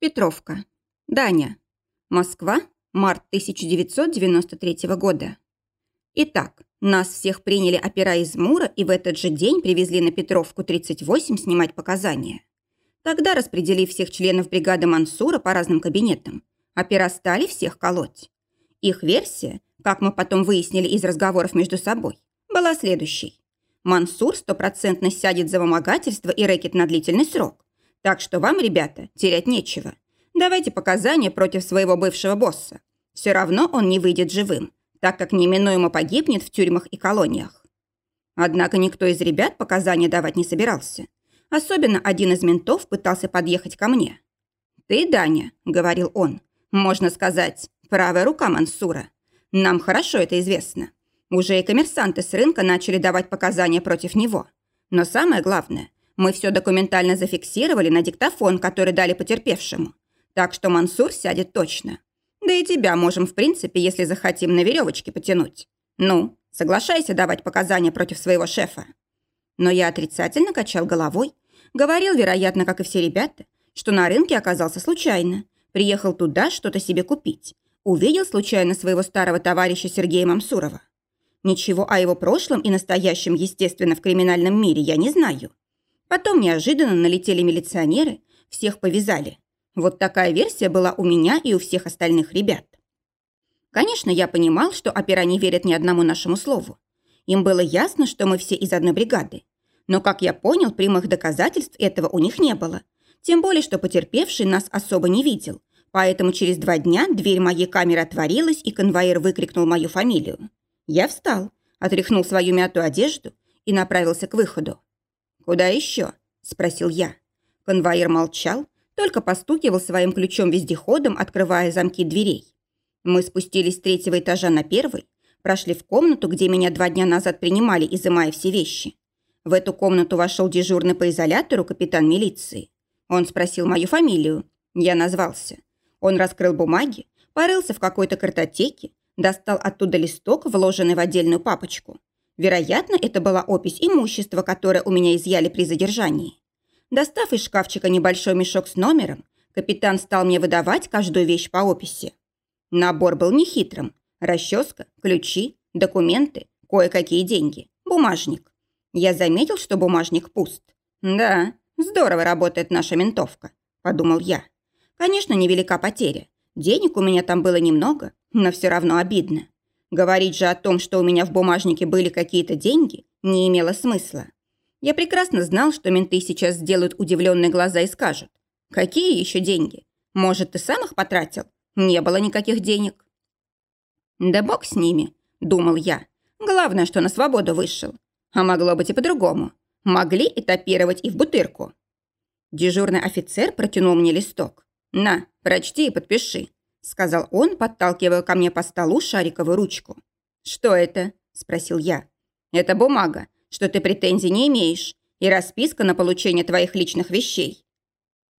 Петровка. Даня. Москва. Март 1993 года. Итак, нас всех приняли опера из Мура и в этот же день привезли на Петровку 38 снимать показания. Тогда, распределив всех членов бригады Мансура по разным кабинетам, опера стали всех колоть. Их версия, как мы потом выяснили из разговоров между собой, была следующей. Мансур стопроцентно сядет за вымогательство и рэкет на длительный срок. Так что вам, ребята, терять нечего. Давайте показания против своего бывшего босса. Все равно он не выйдет живым, так как неминуемо погибнет в тюрьмах и колониях. Однако никто из ребят показания давать не собирался. Особенно один из ментов пытался подъехать ко мне. «Ты, Даня», — говорил он, — «можно сказать, правая рука Мансура. Нам хорошо это известно. Уже и коммерсанты с рынка начали давать показания против него. Но самое главное, мы все документально зафиксировали на диктофон, который дали потерпевшему. Так что Мансур сядет точно. Да и тебя можем, в принципе, если захотим, на веревочке потянуть. Ну, соглашайся давать показания против своего шефа. Но я отрицательно качал головой. Говорил, вероятно, как и все ребята, что на рынке оказался случайно. Приехал туда что-то себе купить. Увидел случайно своего старого товарища Сергея Мамсурова. Ничего о его прошлом и настоящем, естественно, в криминальном мире я не знаю. Потом неожиданно налетели милиционеры, всех повязали. Вот такая версия была у меня и у всех остальных ребят. Конечно, я понимал, что опера не верят ни одному нашему слову. Им было ясно, что мы все из одной бригады. Но, как я понял, прямых доказательств этого у них не было. Тем более, что потерпевший нас особо не видел. Поэтому через два дня дверь моей камеры отворилась, и конвоир выкрикнул мою фамилию. Я встал, отряхнул свою мятую одежду и направился к выходу. «Куда еще?» – спросил я. Конвоир молчал, только постукивал своим ключом-вездеходом, открывая замки дверей. Мы спустились с третьего этажа на первый, прошли в комнату, где меня два дня назад принимали, изымая все вещи. В эту комнату вошел дежурный по изолятору капитан милиции. Он спросил мою фамилию. Я назвался. Он раскрыл бумаги, порылся в какой-то картотеке, Достал оттуда листок, вложенный в отдельную папочку. Вероятно, это была опись имущества, которое у меня изъяли при задержании. Достав из шкафчика небольшой мешок с номером, капитан стал мне выдавать каждую вещь по описи. Набор был нехитрым. Расческа, ключи, документы, кое-какие деньги, бумажник. Я заметил, что бумажник пуст. «Да, здорово работает наша ментовка», – подумал я. Конечно, невелика потеря. Денег у меня там было немного, но все равно обидно. Говорить же о том, что у меня в бумажнике были какие-то деньги, не имело смысла. Я прекрасно знал, что менты сейчас сделают удивленные глаза и скажут. «Какие еще деньги? Может, ты сам их потратил? Не было никаких денег». «Да бог с ними», — думал я. «Главное, что на свободу вышел. А могло быть и по-другому. Могли этапировать и в бутырку». Дежурный офицер протянул мне листок. «На, прочти и подпиши. – сказал он, подталкивая ко мне по столу шариковую ручку. «Что это?» – спросил я. «Это бумага, что ты претензий не имеешь, и расписка на получение твоих личных вещей».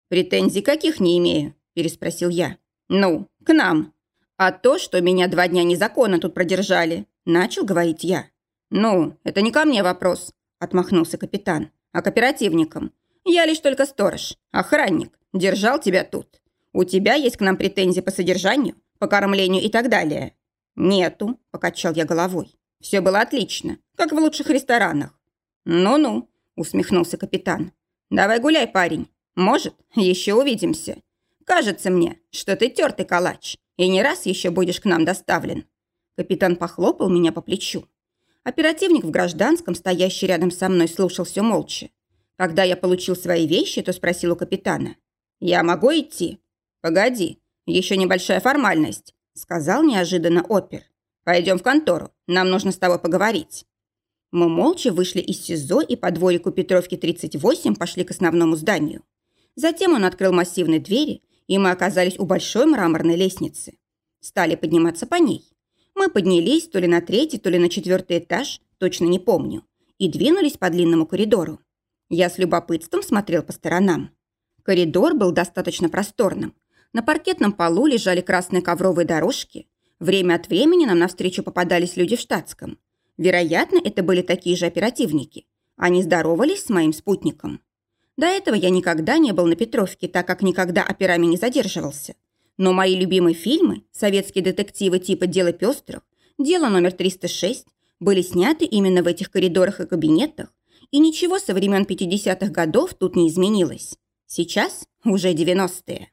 «Претензий каких не имею?» – переспросил я. «Ну, к нам. А то, что меня два дня незаконно тут продержали», – начал говорить я. «Ну, это не ко мне вопрос», – отмахнулся капитан, – «а к оперативникам. Я лишь только сторож, охранник, держал тебя тут. У тебя есть к нам претензии по содержанию, по кормлению и так далее?» «Нету», – покачал я головой. «Все было отлично, как в лучших ресторанах». «Ну-ну», – усмехнулся капитан. «Давай гуляй, парень. Может, еще увидимся. Кажется мне, что ты тертый калач, и не раз еще будешь к нам доставлен». Капитан похлопал меня по плечу. Оперативник в гражданском, стоящий рядом со мной, слушал все молча. Когда я получил свои вещи, то спросил у капитана. «Я могу идти?» «Погоди, еще небольшая формальность», – сказал неожиданно опер. «Пойдем в контору, нам нужно с тобой поговорить». Мы молча вышли из СИЗО и по дворику Петровки 38 пошли к основному зданию. Затем он открыл массивные двери, и мы оказались у большой мраморной лестницы. Стали подниматься по ней. Мы поднялись то ли на третий, то ли на четвертый этаж, точно не помню, и двинулись по длинному коридору. Я с любопытством смотрел по сторонам. Коридор был достаточно просторным, на паркетном полу лежали красные ковровые дорожки. Время от времени нам навстречу попадались люди в штатском. Вероятно, это были такие же оперативники. Они здоровались с моим спутником. До этого я никогда не был на Петровке, так как никогда операми не задерживался. Но мои любимые фильмы, советские детективы типа «Дело пестрых», «Дело номер 306» были сняты именно в этих коридорах и кабинетах, и ничего со времен 50-х годов тут не изменилось. Сейчас уже 90-е.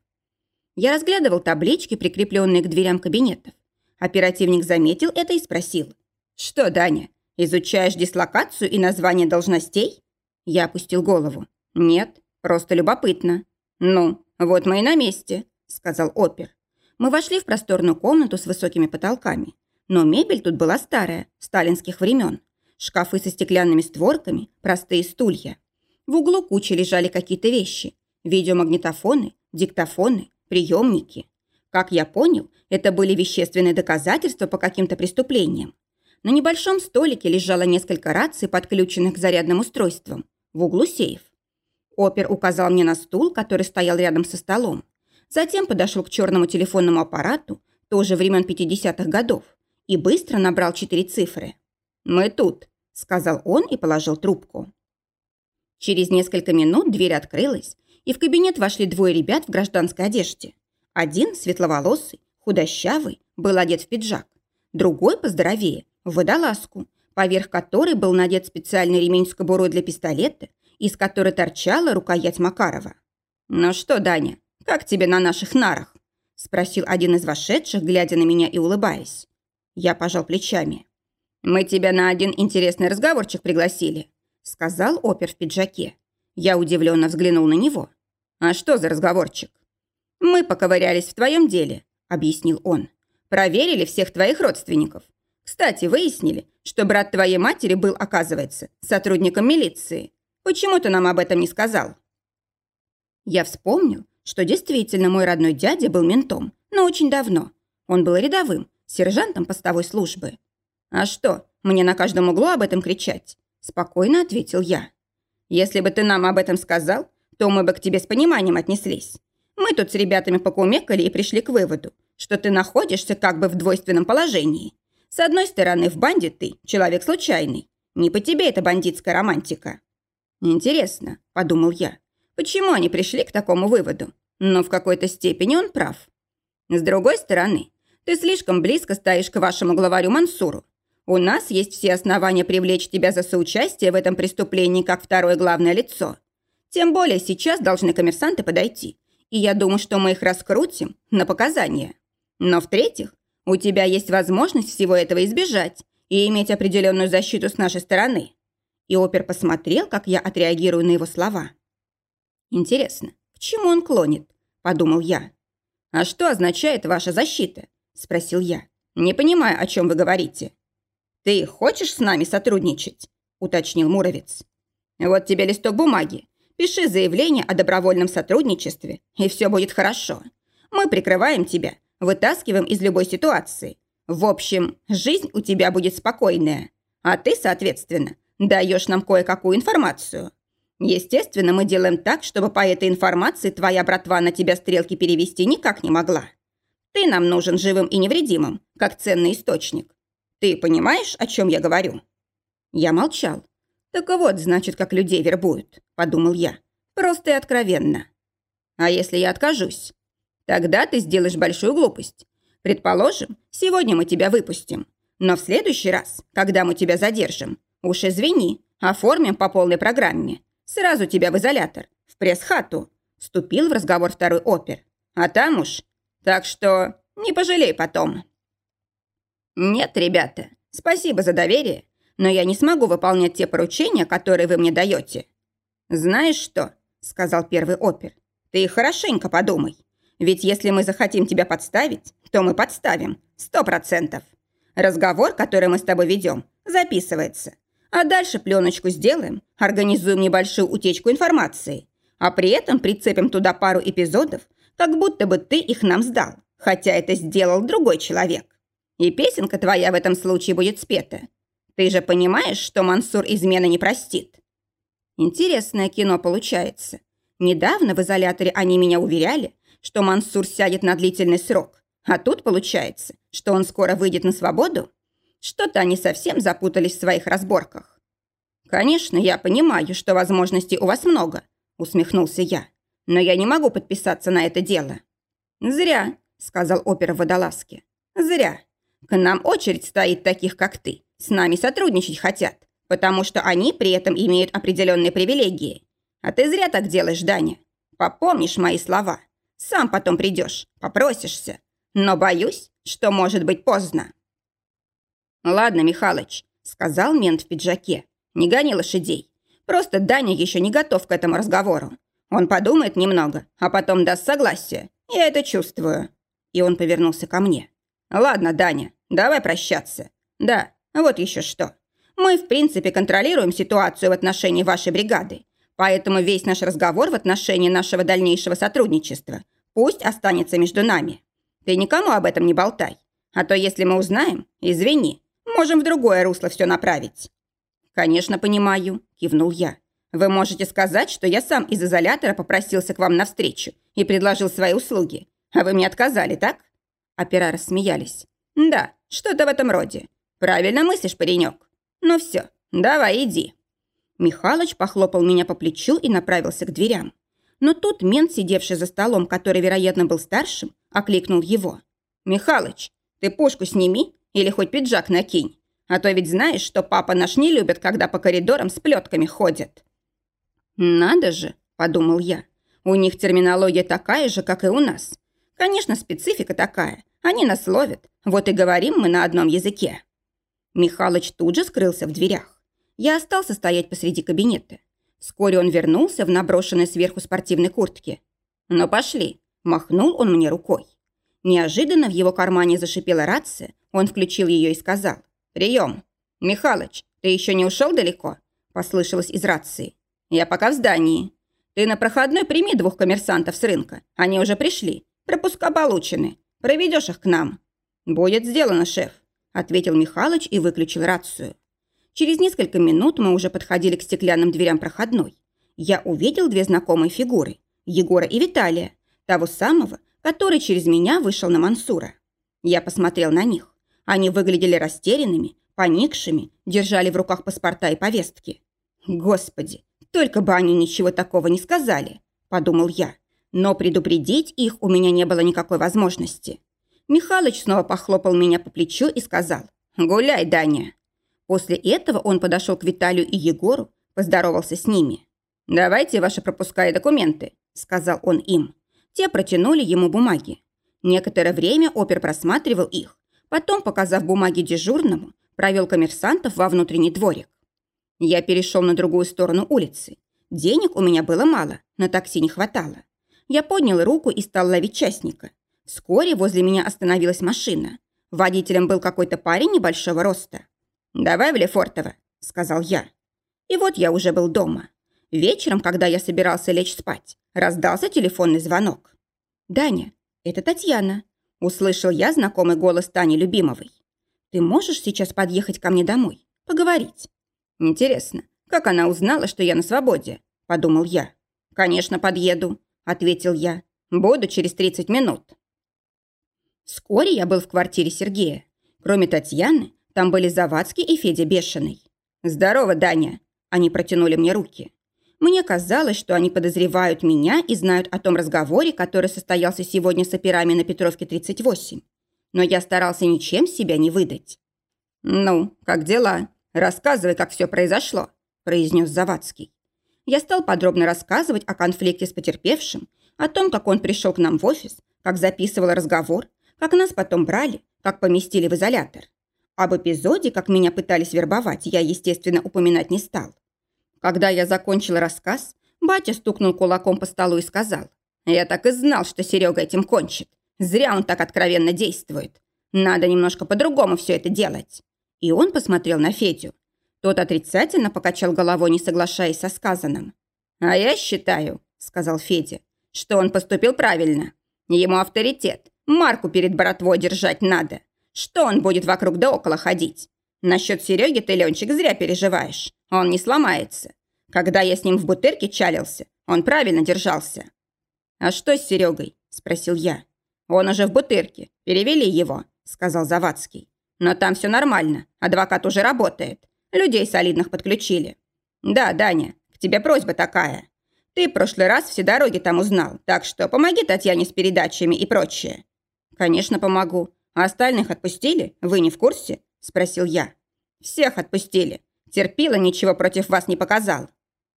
Я разглядывал таблички, прикрепленные к дверям кабинетов. Оперативник заметил это и спросил. «Что, Даня, изучаешь дислокацию и название должностей?» Я опустил голову. «Нет, просто любопытно». «Ну, вот мы и на месте», — сказал опер. Мы вошли в просторную комнату с высокими потолками. Но мебель тут была старая, сталинских времен. Шкафы со стеклянными створками, простые стулья. В углу кучи лежали какие-то вещи. Видеомагнитофоны, диктофоны, приемники. Как я понял, это были вещественные доказательства по каким-то преступлениям. На небольшом столике лежало несколько раций, подключенных к зарядным устройствам. В углу сейф. Опер указал мне на стул, который стоял рядом со столом. Затем подошел к черному телефонному аппарату, тоже времен 50-х годов, и быстро набрал четыре цифры. «Мы тут», — сказал он и положил трубку. Через несколько минут дверь открылась, и в кабинет вошли двое ребят в гражданской одежде. Один, светловолосый, худощавый, был одет в пиджак. Другой, поздоровее, в водолазку, поверх которой был надет специальный ремень с кобурой для пистолета, из которой торчала рукоять Макарова. «Ну что, Даня, как тебе на наших нарах?» – спросил один из вошедших, глядя на меня и улыбаясь. Я пожал плечами. «Мы тебя на один интересный разговорчик пригласили», – сказал опер в пиджаке. Я удивленно взглянул на него. «А что за разговорчик?» «Мы поковырялись в твоем деле», – объяснил он. «Проверили всех твоих родственников. Кстати, выяснили, что брат твоей матери был, оказывается, сотрудником милиции. Почему ты нам об этом не сказал?» Я вспомнил, что действительно мой родной дядя был ментом, но очень давно. Он был рядовым, сержантом постовой службы. «А что, мне на каждом углу об этом кричать?» Спокойно ответил я. «Если бы ты нам об этом сказал, то мы бы к тебе с пониманием отнеслись. Мы тут с ребятами покумекали и пришли к выводу, что ты находишься как бы в двойственном положении. С одной стороны, в банде ты человек случайный. Не по тебе эта бандитская романтика. Интересно, подумал я, почему они пришли к такому выводу? Но в какой-то степени он прав. С другой стороны, ты слишком близко стоишь к вашему главарю Мансуру. У нас есть все основания привлечь тебя за соучастие в этом преступлении как второе главное лицо. Тем более сейчас должны коммерсанты подойти. И я думаю, что мы их раскрутим на показания. Но в-третьих, у тебя есть возможность всего этого избежать и иметь определенную защиту с нашей стороны». И опер посмотрел, как я отреагирую на его слова. «Интересно, к чему он клонит?» – подумал я. «А что означает ваша защита?» – спросил я. «Не понимаю, о чем вы говорите». «Ты хочешь с нами сотрудничать?» – уточнил Муровец. «Вот тебе листок бумаги. Пиши заявление о добровольном сотрудничестве, и все будет хорошо. Мы прикрываем тебя вытаскиваем из любой ситуации. В общем, жизнь у тебя будет спокойная. А ты, соответственно, даешь нам кое-какую информацию. Естественно, мы делаем так, чтобы по этой информации твоя братва на тебя стрелки перевести никак не могла. Ты нам нужен живым и невредимым, как ценный источник. Ты понимаешь, о чем я говорю?» Я молчал. «Так вот, значит, как людей вербуют», — подумал я. «Просто и откровенно». «А если я откажусь?» Тогда ты сделаешь большую глупость. Предположим, сегодня мы тебя выпустим. Но в следующий раз, когда мы тебя задержим, уж извини, оформим по полной программе. Сразу тебя в изолятор, в пресс-хату. Вступил в разговор второй опер. А там уж. Так что не пожалей потом. Нет, ребята, спасибо за доверие, но я не смогу выполнять те поручения, которые вы мне даете. Знаешь что, сказал первый опер, ты хорошенько подумай. Ведь если мы захотим тебя подставить, то мы подставим. Сто процентов. Разговор, который мы с тобой ведем, записывается. А дальше пленочку сделаем, организуем небольшую утечку информации. А при этом прицепим туда пару эпизодов, как будто бы ты их нам сдал, хотя это сделал другой человек. И песенка твоя в этом случае будет спета. Ты же понимаешь, что Мансур измены не простит? Интересное кино получается. Недавно в изоляторе они меня уверяли, что Мансур сядет на длительный срок. А тут получается, что он скоро выйдет на свободу? Что-то они совсем запутались в своих разборках. Конечно, я понимаю, что возможностей у вас много, – усмехнулся я. «Но я не могу подписаться на это дело». «Зря», – сказал опера в водолазке. «Зря. К нам очередь стоит таких, как ты. С нами сотрудничать хотят, потому что они при этом имеют определенные привилегии. А ты зря так делаешь, Даня. Попомнишь мои слова. Сам потом придешь, попросишься. Но боюсь, что может быть поздно». «Ладно, Михалыч», – сказал мент в пиджаке. «Не гони лошадей. Просто Даня еще не готов к этому разговору. Он подумает немного, а потом даст согласие. Я это чувствую». И он повернулся ко мне. «Ладно, Даня, давай прощаться. Да, вот еще что. Мы, в принципе, контролируем ситуацию в отношении вашей бригады. Поэтому весь наш разговор в отношении нашего дальнейшего сотрудничества пусть останется между нами. Ты никому об этом не болтай. А то если мы узнаем, извини, можем в другое русло все направить». «Конечно, понимаю», – кивнул я. «Вы можете сказать, что я сам из изолятора попросился к вам навстречу и предложил свои услуги, а вы мне отказали, так?» Опера рассмеялись. «Да, что-то в этом роде. Правильно мыслишь, паренек. Ну все, давай иди». Михалыч похлопал меня по плечу и направился к дверям. Но тут мент, сидевший за столом, который, вероятно, был старшим, окликнул его. «Михалыч, ты пушку сними или хоть пиджак накинь. А то ведь знаешь, что папа наш не любит, когда по коридорам с плетками ходят». «Надо же», – подумал я. «У них терминология такая же, как и у нас. Конечно, специфика такая. Они нас ловят. Вот и говорим мы на одном языке». Михалыч тут же скрылся в дверях. Я остался стоять посреди кабинета. Вскоре он вернулся в наброшенной сверху спортивной куртке. «Ну, пошли», – махнул он мне рукой. Неожиданно в его кармане зашипела рация, он включил ее и сказал «Прием! Михалыч, ты еще не ушел далеко?» Послышалось из рации. «Я пока в здании. Ты на проходной прими двух коммерсантов с рынка. Они уже пришли. Пропуска получены. Проведешь их к нам». «Будет сделано, шеф», – ответил Михалыч и выключил рацию. Через несколько минут мы уже подходили к стеклянным дверям проходной. Я увидел две знакомые фигуры – Егора и Виталия, того самого, который через меня вышел на Мансура. Я посмотрел на них. Они выглядели растерянными, поникшими, держали в руках паспорта и повестки. «Господи, только бы они ничего такого не сказали», – подумал я. Но предупредить их у меня не было никакой возможности. Михалыч снова похлопал меня по плечу и сказал «Гуляй, Даня». После этого он подошел к Виталию и Егору, поздоровался с ними. «Давайте ваши пропуска и документы», – сказал он им. Те протянули ему бумаги. Некоторое время опер просматривал их, потом, показав бумаги дежурному, провел коммерсантов во внутренний дворик. Я перешел на другую сторону улицы. Денег у меня было мало, на такси не хватало. Я поднял руку и стал ловить частника. Вскоре возле меня остановилась машина. Водителем был какой-то парень небольшого роста. «Давай в Лефортово», — сказал я. И вот я уже был дома. Вечером, когда я собирался лечь спать, раздался телефонный звонок. «Даня, это Татьяна», – услышал я знакомый голос Тани Любимовой. «Ты можешь сейчас подъехать ко мне домой? Поговорить?» «Интересно, как она узнала, что я на свободе?» – подумал я. «Конечно, подъеду», – ответил я. «Буду через 30 минут». Вскоре я был в квартире Сергея. Кроме Татьяны, там были Завадский и Федя Бешеный. «Здорово, Даня!» Они протянули мне руки. Мне казалось, что они подозревают меня и знают о том разговоре, который состоялся сегодня с операми на Петровке 38. Но я старался ничем себя не выдать. «Ну, как дела? Рассказывай, как все произошло», – произнес Завадский. Я стал подробно рассказывать о конфликте с потерпевшим, о том, как он пришел к нам в офис, как записывал разговор, как нас потом брали, как поместили в изолятор. Об эпизоде, как меня пытались вербовать, я, естественно, упоминать не стал. Когда я закончил рассказ, батя стукнул кулаком по столу и сказал, «Я так и знал, что Серега этим кончит. Зря он так откровенно действует. Надо немножко по-другому все это делать». И он посмотрел на Федю. Тот отрицательно покачал головой, не соглашаясь со сказанным. «А я считаю», — сказал Федя, — «что он поступил правильно. Ему авторитет, марку перед братвой держать надо. Что он будет вокруг да около ходить? Насчет Сереги ты, Ленчик, зря переживаешь. Он не сломается. Когда я с ним в бутырке чалился, он правильно держался. «А что с Серегой?» – спросил я. «Он уже в бутырке. Перевели его», – сказал Завадский. «Но там все нормально. Адвокат уже работает. Людей солидных подключили». «Да, Даня, к тебе просьба такая. Ты в прошлый раз все дороги там узнал, так что помоги Татьяне с передачами и прочее». «Конечно, помогу. А остальных отпустили? Вы не в курсе?» – спросил я. «Всех отпустили. Терпила, ничего против вас не показал.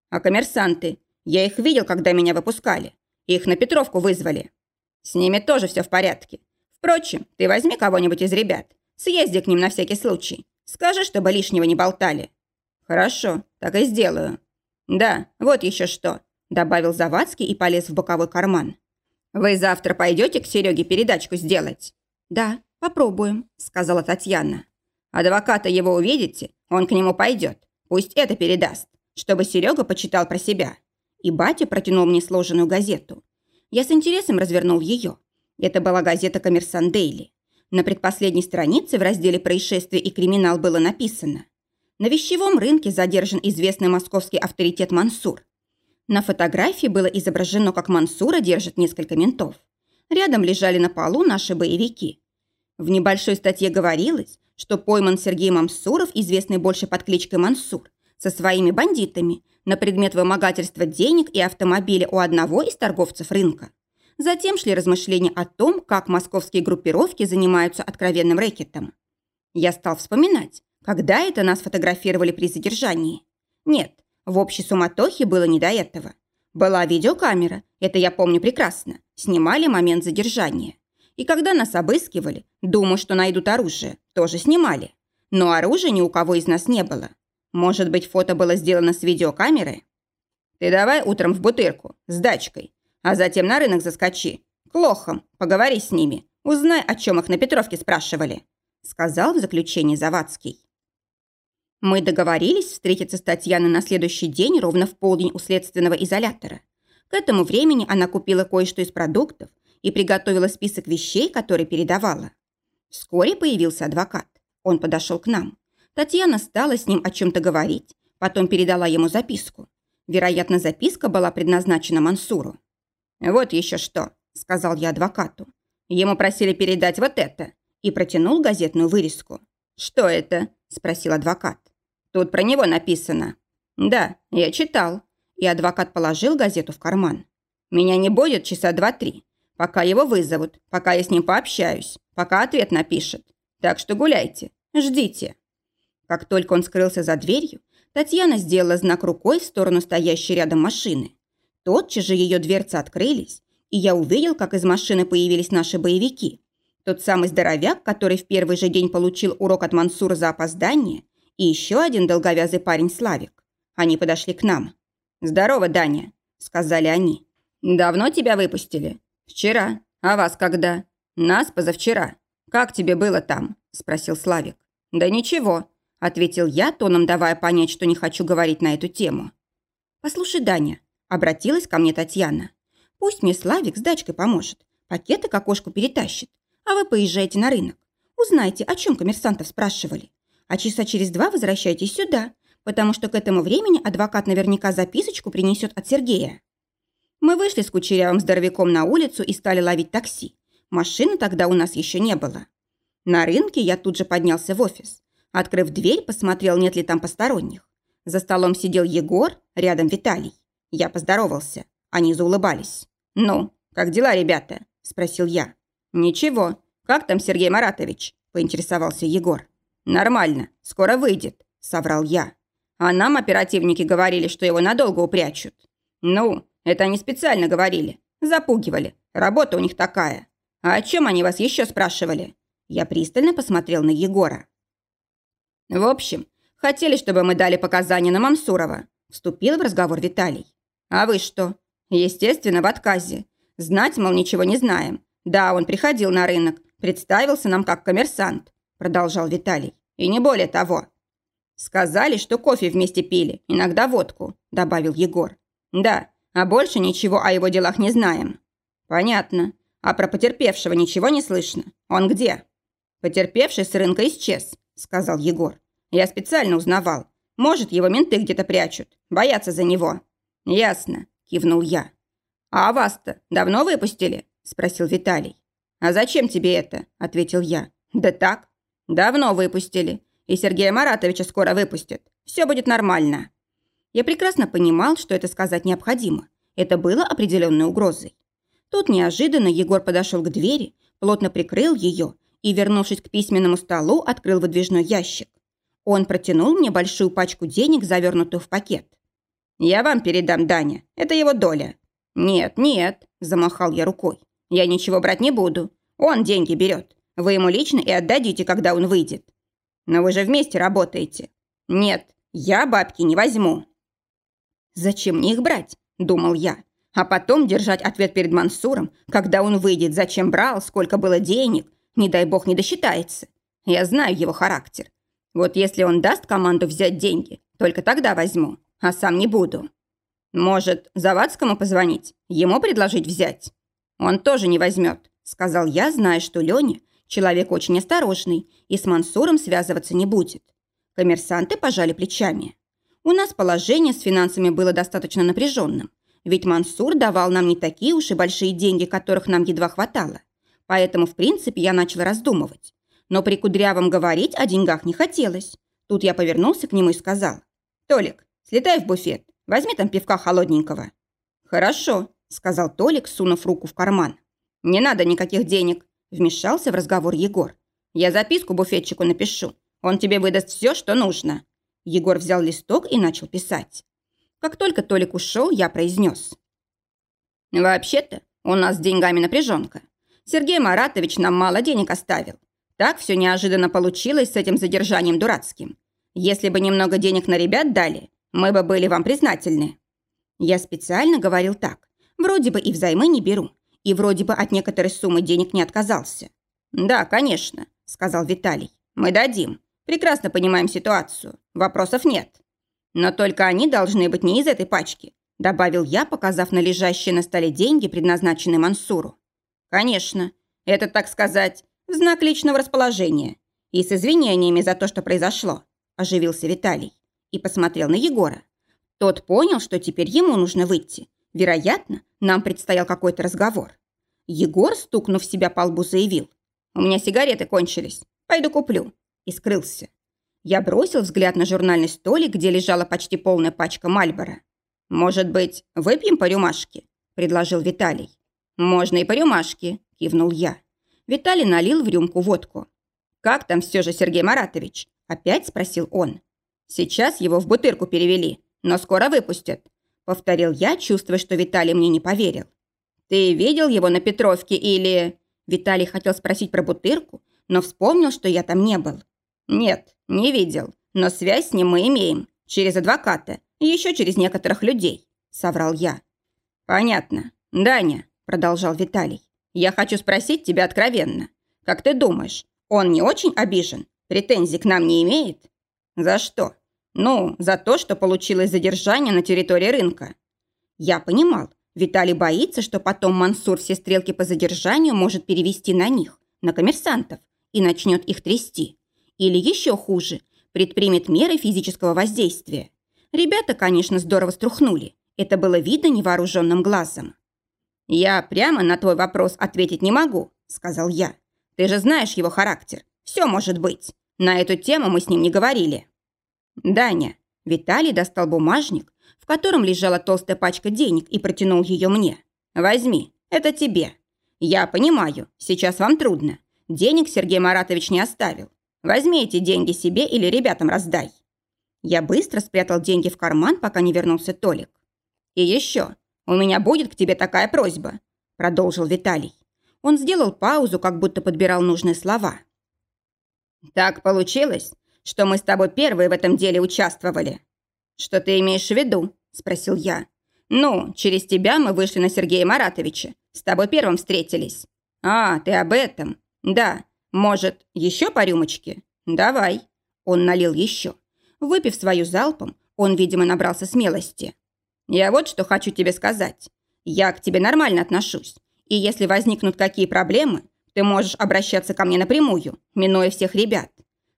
А коммерсанты? Я их видел, когда меня выпускали. Их на Петровку вызвали. С ними тоже все в порядке. Впрочем, ты возьми кого-нибудь из ребят. Съезди к ним на всякий случай. Скажи, чтобы лишнего не болтали». «Хорошо, так и сделаю». «Да, вот еще что», – добавил Завадский и полез в боковой карман. «Вы завтра пойдете к Сереге передачку сделать?» «Да, попробуем», – сказала Татьяна. «Адвоката его увидите, он к нему пойдет. Пусть это передаст, чтобы Серега почитал про себя». И батя протянул мне сложенную газету. Я с интересом развернул ее. Это была газета «Коммерсант Дейли». На предпоследней странице в разделе «Происшествие и криминал» было написано «На вещевом рынке задержан известный московский авторитет Мансур. На фотографии было изображено, как Мансура держит несколько ментов. Рядом лежали на полу наши боевики. В небольшой статье говорилось, что пойман Сергей Мамсуров, известный больше под кличкой Мансур, со своими бандитами на предмет вымогательства денег и автомобиля у одного из торговцев рынка. Затем шли размышления о том, как московские группировки занимаются откровенным рэкетом. Я стал вспоминать, когда это нас фотографировали при задержании. Нет, в общей суматохе было не до этого. Была видеокамера, это я помню прекрасно. Снимали момент задержания. И когда нас обыскивали, думаю, что найдут оружие, тоже снимали. Но оружия ни у кого из нас не было. Может быть, фото было сделано с видеокамеры? Ты давай утром в бутырку, с дачкой, а затем на рынок заскочи. К лохам, поговори с ними, узнай, о чем их на Петровке спрашивали», сказал в заключении Завадский. Мы договорились встретиться с Татьяной на следующий день ровно в полдень у следственного изолятора. К этому времени она купила кое-что из продуктов и приготовила список вещей, которые передавала. Вскоре появился адвокат. Он подошел к нам. Татьяна стала с ним о чем-то говорить, потом передала ему записку. Вероятно, записка была предназначена Мансуру. «Вот еще что», — сказал я адвокату. Ему просили передать вот это и протянул газетную вырезку. «Что это?» – спросил адвокат. Тут про него написано. Да, я читал. И адвокат положил газету в карман. Меня не будет часа два-три. Пока его вызовут, пока я с ним пообщаюсь, пока ответ напишет. Так что гуляйте, ждите. Как только он скрылся за дверью, Татьяна сделала знак рукой в сторону стоящей рядом машины. Тотчас же ее дверцы открылись, и я увидел, как из машины появились наши боевики. Тот самый здоровяк, который в первый же день получил урок от Мансура за опоздание, и еще один долговязый парень Славик. Они подошли к нам. «Здорово, Даня», — сказали они. «Давно тебя выпустили?» «Вчера. А вас когда?» «Нас позавчера. Как тебе было там?» — спросил Славик. «Да ничего», — ответил я, тоном давая понять, что не хочу говорить на эту тему. «Послушай, Даня», — обратилась ко мне Татьяна. «Пусть мне Славик с дачкой поможет, пакеты к окошку перетащит, а вы поезжайте на рынок. Узнайте, о чем коммерсантов спрашивали а часа через два возвращайтесь сюда, потому что к этому времени адвокат наверняка записочку принесет от Сергея. Мы вышли с кучерявым здоровяком на улицу и стали ловить такси. Машины тогда у нас еще не было. На рынке я тут же поднялся в офис. Открыв дверь, посмотрел, нет ли там посторонних. За столом сидел Егор, рядом Виталий. Я поздоровался. Они заулыбались. «Ну, как дела, ребята?» – спросил я. «Ничего. Как там Сергей Маратович?» – поинтересовался Егор. «Нормально, скоро выйдет», – соврал я. А нам оперативники говорили, что его надолго упрячут. Ну, это они специально говорили. Запугивали. Работа у них такая. А о чем они вас еще спрашивали? Я пристально посмотрел на Егора. В общем, хотели, чтобы мы дали показания на Мамсурова. Вступил в разговор Виталий. А вы что? Естественно, в отказе. Знать, мол, ничего не знаем. Да, он приходил на рынок, представился нам как коммерсант продолжал Виталий. «И не более того». «Сказали, что кофе вместе пили, иногда водку», – добавил Егор. «Да, а больше ничего о его делах не знаем». «Понятно. А про потерпевшего ничего не слышно? Он где?» «Потерпевший с рынка исчез», – сказал Егор. «Я специально узнавал. Может, его менты где-то прячут, боятся за него». «Ясно», – кивнул я. «А вас-то давно выпустили?» – спросил Виталий. «А зачем тебе это?» – ответил я. «Да так, «Давно выпустили. И Сергея Маратовича скоро выпустят. Все будет нормально». Я прекрасно понимал, что это сказать необходимо. Это было определенной угрозой. Тут неожиданно Егор подошел к двери, плотно прикрыл ее и, вернувшись к письменному столу, открыл выдвижной ящик. Он протянул мне большую пачку денег, завернутую в пакет. «Я вам передам, Даня. Это его доля». «Нет, нет», – замахал я рукой. «Я ничего брать не буду. Он деньги берет. Вы ему лично и отдадите, когда он выйдет. Но вы же вместе работаете. Нет, я бабки не возьму». «Зачем мне их брать?» – думал я. А потом держать ответ перед Мансуром, когда он выйдет, зачем брал, сколько было денег, не дай бог не досчитается. Я знаю его характер. Вот если он даст команду взять деньги, только тогда возьму, а сам не буду. Может, Завадскому позвонить, ему предложить взять? Он тоже не возьмет, сказал я, зная, что Леня человек очень осторожный и с Мансуром связываться не будет. Коммерсанты пожали плечами. У нас положение с финансами было достаточно напряженным, ведь Мансур давал нам не такие уж и большие деньги, которых нам едва хватало. Поэтому, в принципе, я начала раздумывать. Но при Кудрявом говорить о деньгах не хотелось. Тут я повернулся к нему и сказал. «Толик, слетай в буфет, возьми там пивка холодненького». «Хорошо», — сказал Толик, сунув руку в карман. «Не надо никаких денег», — вмешался в разговор Егор. «Я записку буфетчику напишу. Он тебе выдаст все, что нужно». Егор взял листок и начал писать. Как только Толик ушел, я произнес. «Вообще-то у нас с деньгами напряженка. Сергей Маратович нам мало денег оставил. Так все неожиданно получилось с этим задержанием дурацким. Если бы немного денег на ребят дали, мы бы были вам признательны». Я специально говорил так. Вроде бы и взаймы не беру, и вроде бы от некоторой суммы денег не отказался. «Да, конечно», — сказал Виталий. «Мы дадим. Прекрасно понимаем ситуацию. Вопросов нет. Но только они должны быть не из этой пачки, добавил я, показав на лежащие на столе деньги, предназначенные Мансуру. Конечно, это, так сказать, знак личного расположения. И с извинениями за то, что произошло, оживился Виталий и посмотрел на Егора. Тот понял, что теперь ему нужно выйти. Вероятно, нам предстоял какой-то разговор. Егор, стукнув себя по лбу, заявил. «У меня сигареты кончились. Пойду куплю и скрылся. Я бросил взгляд на журнальный столик, где лежала почти полная пачка Мальбора. «Может быть, выпьем по рюмашке?» – предложил Виталий. «Можно и по рюмашке», – кивнул я. Виталий налил в рюмку водку. «Как там все же Сергей Маратович?» – опять спросил он. «Сейчас его в бутырку перевели, но скоро выпустят», – повторил я, чувствуя, что Виталий мне не поверил. «Ты видел его на Петровке или...» Виталий хотел спросить про бутырку, но вспомнил, что я там не был. «Нет, не видел, но связь с ним мы имеем. Через адвоката и еще через некоторых людей», – соврал я. «Понятно. Даня», – продолжал Виталий, – «я хочу спросить тебя откровенно. Как ты думаешь, он не очень обижен? Претензий к нам не имеет?» «За что?» «Ну, за то, что получилось задержание на территории рынка». Я понимал, Виталий боится, что потом Мансур все стрелки по задержанию может перевести на них, на коммерсантов, и начнет их трясти. Или еще хуже, предпримет меры физического воздействия. Ребята, конечно, здорово струхнули. Это было видно невооруженным глазом. «Я прямо на твой вопрос ответить не могу», — сказал я. «Ты же знаешь его характер. Все может быть. На эту тему мы с ним не говорили». «Даня». Виталий достал бумажник, в котором лежала толстая пачка денег и протянул ее мне. «Возьми, это тебе. Я понимаю, сейчас вам трудно. Денег Сергей Маратович не оставил. Возьми эти деньги себе или ребятам раздай». Я быстро спрятал деньги в карман, пока не вернулся Толик. «И еще, у меня будет к тебе такая просьба», – продолжил Виталий. Он сделал паузу, как будто подбирал нужные слова. «Так получилось, что мы с тобой первые в этом деле участвовали». «Что ты имеешь в виду?» – спросил я. «Ну, через тебя мы вышли на Сергея Маратовича. С тобой первым встретились». «А, ты об этом. Да, «Может, еще по рюмочке?» «Давай». Он налил еще. Выпив свою залпом, он, видимо, набрался смелости. «Я вот что хочу тебе сказать. Я к тебе нормально отношусь. И если возникнут какие проблемы, ты можешь обращаться ко мне напрямую, минуя всех ребят.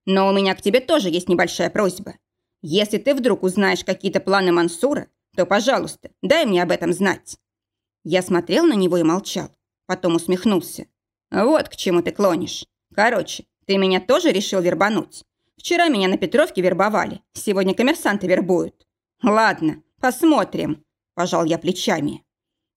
Но у меня к тебе тоже есть небольшая просьба. Если ты вдруг узнаешь какие-то планы Мансура, то, пожалуйста, дай мне об этом знать». Я смотрел на него и молчал. Потом усмехнулся. «Вот к чему ты клонишь. Короче, ты меня тоже решил вербануть? Вчера меня на Петровке вербовали, сегодня коммерсанты вербуют. Ладно, посмотрим, пожал я плечами.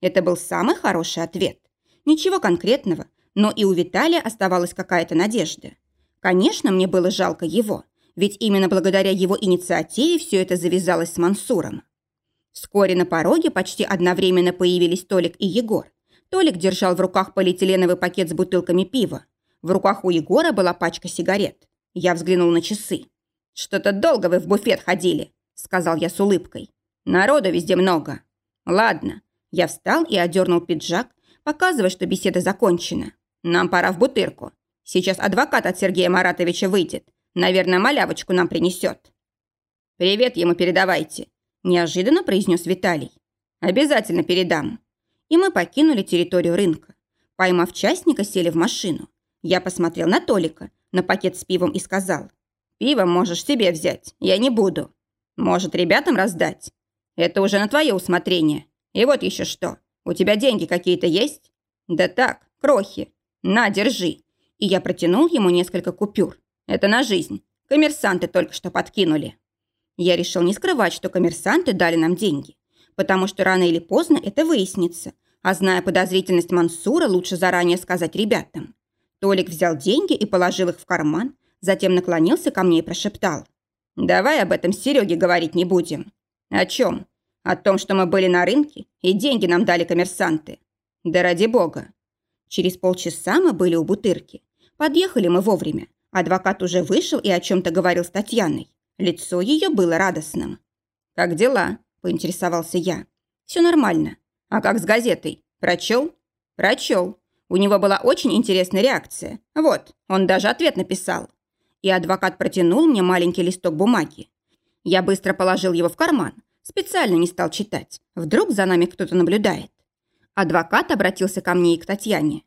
Это был самый хороший ответ. Ничего конкретного, но и у Виталия оставалась какая-то надежда. Конечно, мне было жалко его, ведь именно благодаря его инициативе все это завязалось с Мансуром. Вскоре на пороге почти одновременно появились Толик и Егор. Толик держал в руках полиэтиленовый пакет с бутылками пива. В руках у Егора была пачка сигарет. Я взглянул на часы. «Что-то долго вы в буфет ходили», — сказал я с улыбкой. «Народу везде много». «Ладно». Я встал и одернул пиджак, показывая, что беседа закончена. «Нам пора в бутырку. Сейчас адвокат от Сергея Маратовича выйдет. Наверное, малявочку нам принесет». «Привет ему передавайте», – неожиданно произнес Виталий. «Обязательно передам». И мы покинули территорию рынка. Поймав частника, сели в машину. Я посмотрел на Толика, на пакет с пивом и сказал. «Пиво можешь себе взять, я не буду. Может, ребятам раздать? Это уже на твое усмотрение. И вот еще что. У тебя деньги какие-то есть?» «Да так, крохи. На, держи и я протянул ему несколько купюр. Это на жизнь. Коммерсанты только что подкинули. Я решил не скрывать, что коммерсанты дали нам деньги, потому что рано или поздно это выяснится, а зная подозрительность Мансура, лучше заранее сказать ребятам. Толик взял деньги и положил их в карман, затем наклонился ко мне и прошептал. «Давай об этом Сереге говорить не будем». «О чем?» «О том, что мы были на рынке, и деньги нам дали коммерсанты». «Да ради бога». Через полчаса мы были у бутырки. Подъехали мы вовремя. Адвокат уже вышел и о чем-то говорил с Татьяной. Лицо ее было радостным. «Как дела?» – поинтересовался я. «Все нормально. А как с газетой? Прочел?» «Прочел. У него была очень интересная реакция. Вот, он даже ответ написал». И адвокат протянул мне маленький листок бумаги. Я быстро положил его в карман. Специально не стал читать. Вдруг за нами кто-то наблюдает. Адвокат обратился ко мне и к Татьяне.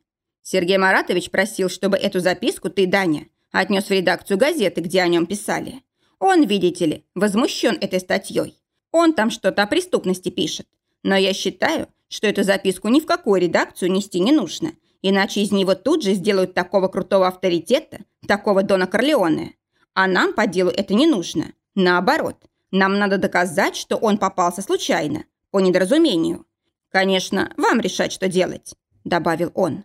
Сергей Маратович просил, чтобы эту записку ты, Даня, отнес в редакцию газеты, где о нем писали. Он, видите ли, возмущен этой статьей. Он там что-то о преступности пишет. Но я считаю, что эту записку ни в какую редакцию нести не нужно, иначе из него тут же сделают такого крутого авторитета, такого Дона Корлеоне. А нам по делу это не нужно. Наоборот, нам надо доказать, что он попался случайно, по недоразумению. Конечно, вам решать, что делать», – добавил он.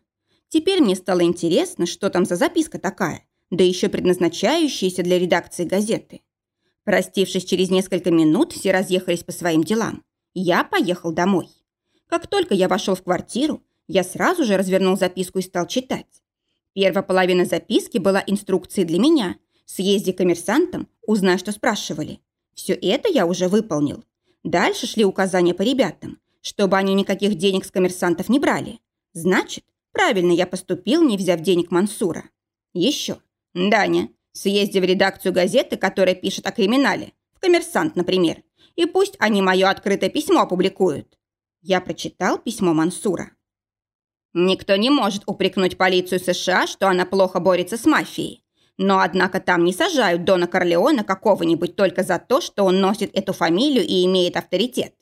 Теперь мне стало интересно, что там за записка такая, да еще предназначающаяся для редакции газеты. Простившись через несколько минут, все разъехались по своим делам. Я поехал домой. Как только я вошел в квартиру, я сразу же развернул записку и стал читать. Первая половина записки была инструкцией для меня. Съезди к коммерсантам, узнай, что спрашивали. Все это я уже выполнил. Дальше шли указания по ребятам, чтобы они никаких денег с коммерсантов не брали. Значит, Правильно я поступил, не взяв денег Мансура. Еще. Даня, съезди в редакцию газеты, которая пишет о криминале. В «Коммерсант», например. И пусть они мое открытое письмо опубликуют. Я прочитал письмо Мансура. Никто не может упрекнуть полицию США, что она плохо борется с мафией. Но, однако, там не сажают Дона Корлеона какого-нибудь только за то, что он носит эту фамилию и имеет авторитет.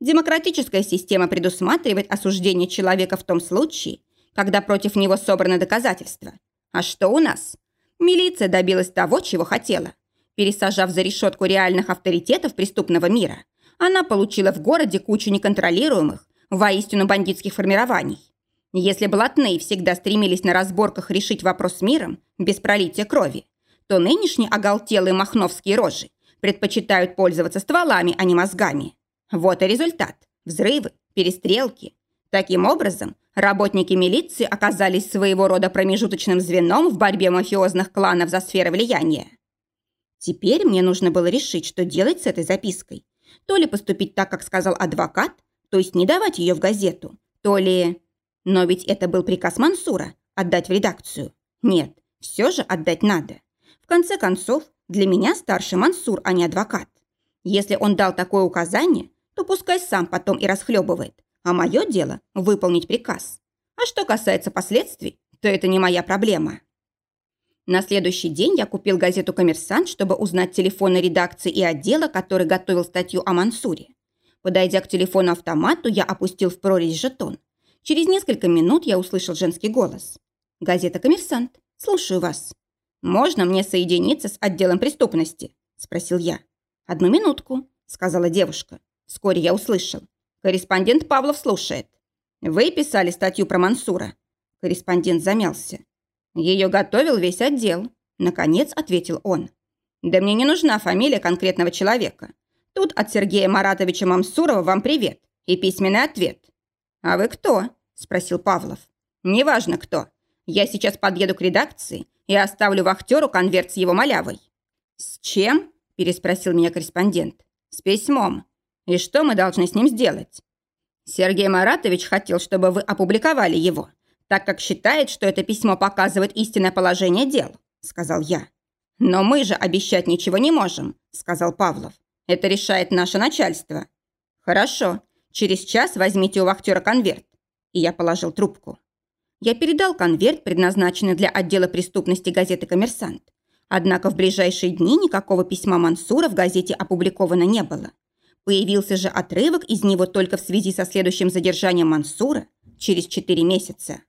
Демократическая система предусматривает осуждение человека в том случае, когда против него собраны доказательства. А что у нас? Милиция добилась того, чего хотела. Пересажав за решетку реальных авторитетов преступного мира, она получила в городе кучу неконтролируемых, воистину бандитских формирований. Если блатные всегда стремились на разборках решить вопрос с миром, без пролития крови, то нынешние оголтелые махновские рожи предпочитают пользоваться стволами, а не мозгами. Вот и результат. Взрывы, перестрелки. Таким образом, Работники милиции оказались своего рода промежуточным звеном в борьбе мафиозных кланов за сферы влияния. Теперь мне нужно было решить, что делать с этой запиской. То ли поступить так, как сказал адвокат, то есть не давать ее в газету, то ли... Но ведь это был приказ Мансура – отдать в редакцию. Нет, все же отдать надо. В конце концов, для меня старший Мансур, а не адвокат. Если он дал такое указание, то пускай сам потом и расхлебывает а мое дело – выполнить приказ. А что касается последствий, то это не моя проблема. На следующий день я купил газету «Коммерсант», чтобы узнать телефоны редакции и отдела, который готовил статью о Мансуре. Подойдя к телефону-автомату, я опустил в прорезь жетон. Через несколько минут я услышал женский голос. «Газета «Коммерсант». Слушаю вас». «Можно мне соединиться с отделом преступности?» – спросил я. «Одну минутку», – сказала девушка. Вскоре я услышал. Корреспондент Павлов слушает. Вы писали статью про Мансура?» Корреспондент замялся. «Ее готовил весь отдел», – наконец ответил он. «Да мне не нужна фамилия конкретного человека. Тут от Сергея Маратовича Мамсурова вам привет и письменный ответ». «А вы кто?» – спросил Павлов. «Неважно кто. Я сейчас подъеду к редакции и оставлю вахтеру конверт с его малявой». «С чем?» – переспросил меня корреспондент. «С письмом. И что мы должны с ним сделать?» Сергей Маратович хотел, чтобы вы опубликовали его, так как считает, что это письмо показывает истинное положение дел», — сказал я. «Но мы же обещать ничего не можем», — сказал Павлов. «Это решает наше начальство». «Хорошо. Через час возьмите у вахтера конверт». И я положил трубку. Я передал конверт, предназначенный для отдела преступности газеты «Коммерсант». Однако в ближайшие дни никакого письма Мансура в газете опубликовано не было. Появился же отрывок из него только в связи со следующим задержанием Мансура через четыре месяца.